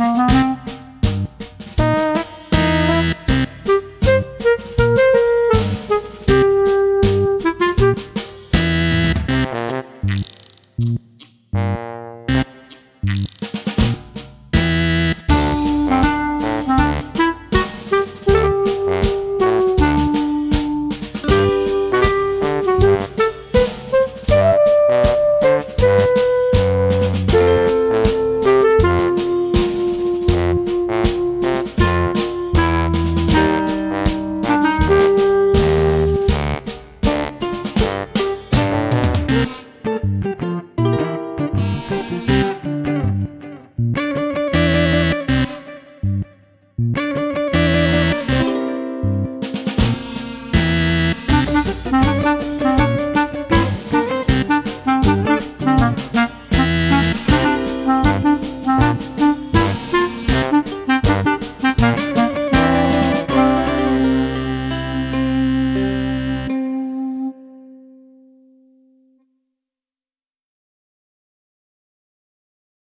Mm-hmm. Música